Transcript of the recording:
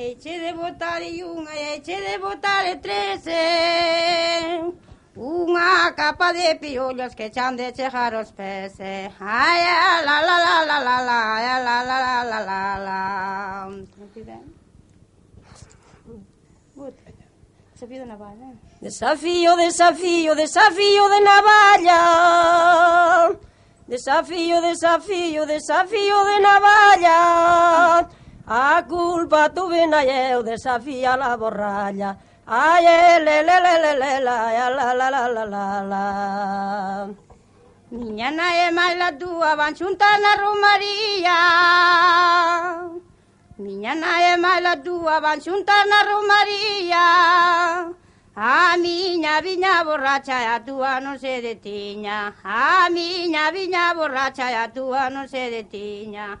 Eche de votar unha eche de votar e trece Unha capa de piollos que chan de chejar os pés Ai, la la la la la la, la la la la la la Desafío de navalla. Desafío, desafío, desafío de navalla. Desafío, desafío, desafío de navalla culpa tuve na eu desafía la borralla. Ay, eh, le, le, le, le, le, la, la, la, la, la, la, la. Miña na e máis la túa, van xunta na romaría. Miña na e máis la túa, van xunta na romaría. A miña viña borracha e a túa non se detiña. A miña viña borracha e a túa non se detiña.